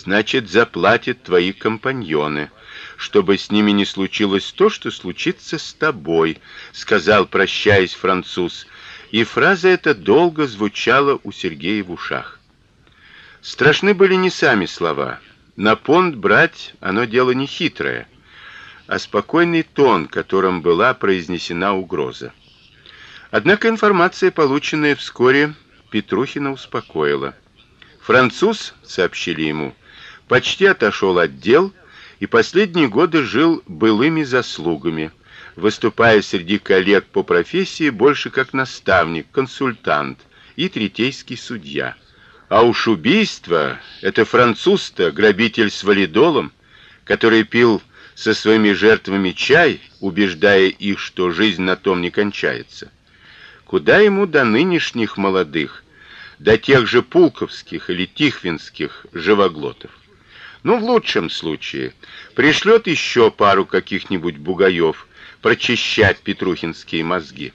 значит, заплатят твои компаньоны, чтобы с ними не случилось то, что случится с тобой, сказал, прощаясь француз. И фраза эта долго звучала у Сергея в ушах. Страшны были не сами слова. На понт брать оно дело не хитрое, а спокойный тон, которым была произнесена угроза. Однако информация, полученная вскоре, Петрухина успокоила. Француз, сообщили ему, почти отошел от дел и последние годы жил былыми заслугами, выступая среди коллег по профессии больше как наставник, консультант и третейский судья. А уж убийство это француз-то, грабитель с валидолом, который пил со своими жертвами чай, убеждая их, что жизнь на том не кончается. Куда ему до нынешних молодых, до тех же пулковских или тихвинских живоглотов? Ну, в лучшем случае, пришлет еще пару каких-нибудь бугаев прочищать петрухинские мозги.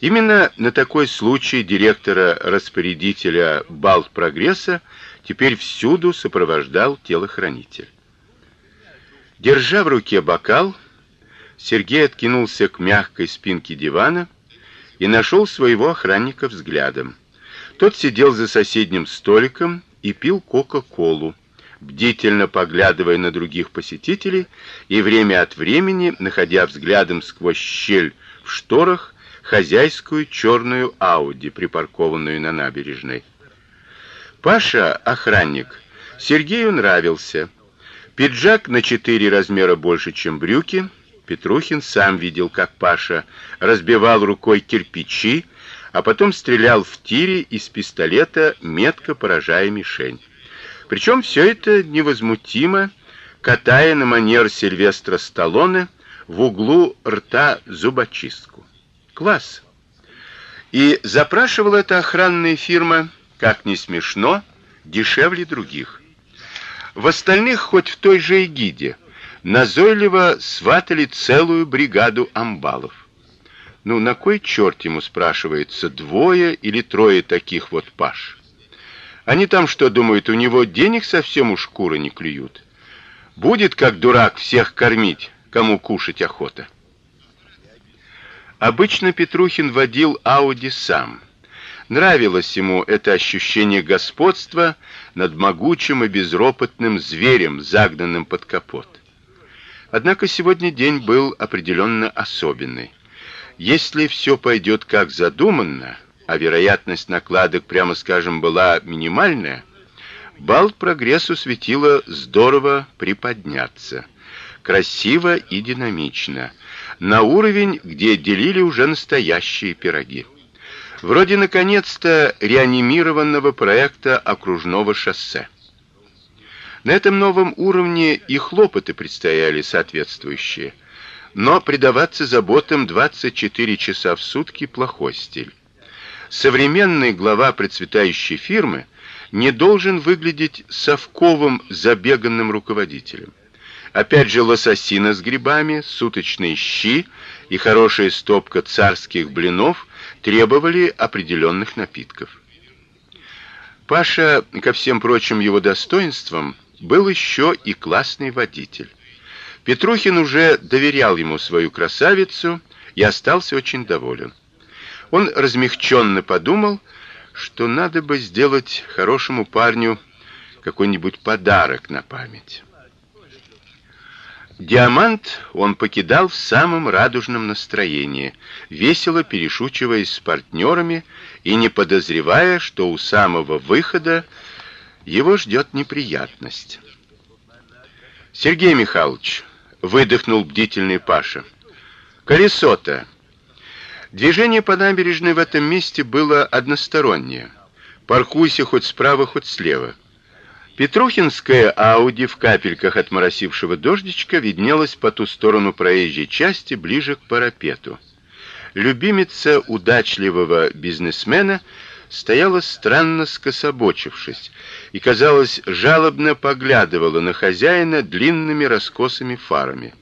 Именно на такой случай директора-распорядителя Балт Прогресса теперь всюду сопровождал телохранитель. Держа в руке бокал, Сергей откинулся к мягкой спинке дивана и нашел своего охранника взглядом. Тот сидел за соседним столиком и пил кока-колу, бдительно поглядывая на других посетителей и время от времени находя взглядом сквозь щель в шторах хозяйскую черную Ауди, припаркованную на набережной. Паша, охранник, Сергею нравился. Пиджак на четыре размера больше, чем брюки. Петрухин сам видел, как Паша разбивал рукой кирпичи, а потом стрелял в тире из пистолета, метко поражая мишень. Причем все это невозмутимо, катая на манер Сильвестра Сталлоне в углу рта зубочистку. Класс. И запрашивала эта охранная фирма, как ни смешно, дешевле других. В остальных хоть в той же эгиде назойливо сватали целую бригаду амбалов. Ну на кой черт ему спрашивается двое или трое таких вот паш? Они там что думают, у него денег совсем у шкуры не клюют? Будет как дурак всех кормить, кому кушать охота. Обычно Петрухин водил Ауди сам. Нравилось ему это ощущение господства над могучим и безропотным зверем, загнанным под капот. Однако сегодня день был определенно особенный. Если все пойдет как задумано, а вероятность накладок, прямо скажем, была минимальная, бал прогрессу светило здорово приподняться, красиво и динамично на уровень, где делили уже настоящие пироги. Вроде наконец-то реанимированного проекта окружного шоссе. На этом новом уровне и хлопоты предстояли соответствующие. Но предаваться заботам 24 часа в сутки плохой стиль. Современный глава процветающей фирмы не должен выглядеть совковым забеганным руководителем. Опять же лососина с грибами, суточные щи и хорошая стопка царских блинов требовали определенных напитков. Паша, ко всем прочим его достоинствам, был еще и классный водитель. Петрухин уже доверял ему свою красавицу и остался очень доволен. Он размягченно подумал, что надо бы сделать хорошему парню какой-нибудь подарок на память. Диамант он покидал в самом радужном настроении, весело перешучиваясь с партнерами и не подозревая, что у самого выхода его ждет неприятность. Сергей Михайлович выдохнул бдительный Паша. Колесо-то. Движение по набережной в этом месте было одностороннее. Паркуйся хоть справа, хоть слева. Петрухинская Ауди в капельках от моросившего дождичка виднелась по ту сторону проезжей части, ближе к парапету. Любимица удачливого бизнесмена стояла странно скособочившись и, казалось, жалобно поглядывала на хозяина длинными раскосыми фарами.